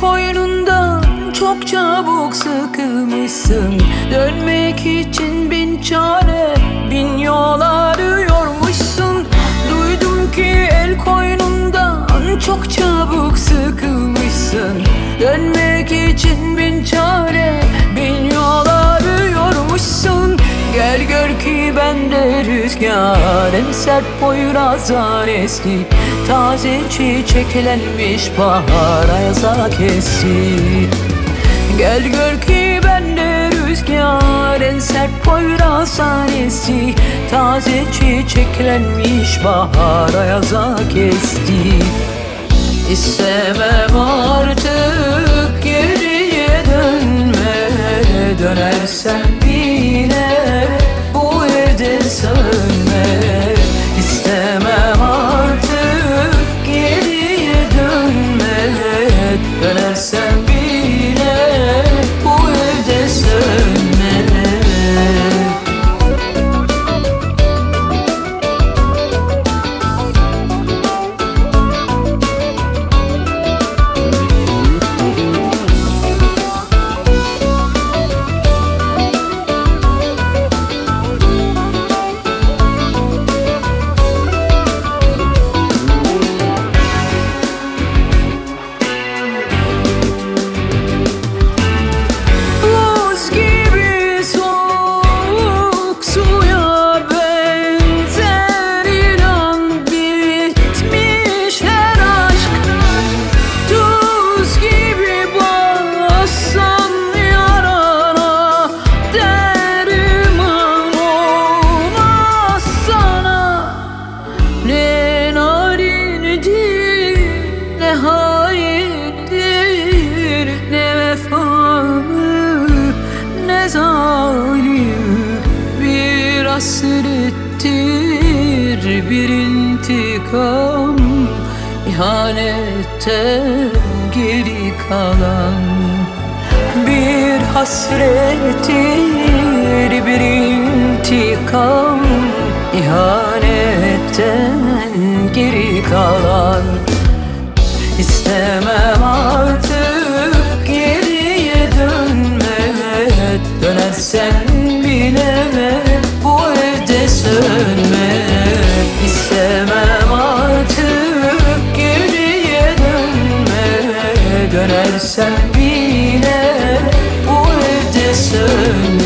koynundan çok çabuk sıkılmışsın. Dönmek için bin çare bin yol arıyormuşsun. Duydum ki el koynundan çok çabuk sıkılmışsın. Dönmek rüzgar En sert poyrazdan eski Taze çiçeklenmiş bahar ayaza kesti. Gel gör ki bende rüzgar En sert poyrazdan esti Taze çiçeklenmiş bahar ayaza kesti. İstemem artık bile haindir Ne vefalı ne zalim. Bir hasrettir bir intikam İhanetten geri kalan. Bir hasrettir bir intikam ihanetten geri kalan İstemem artık geriye dönme Dönersen bile bu evde sönme. İstemem artık geriye dönme. Dönersen bile bu evde sönme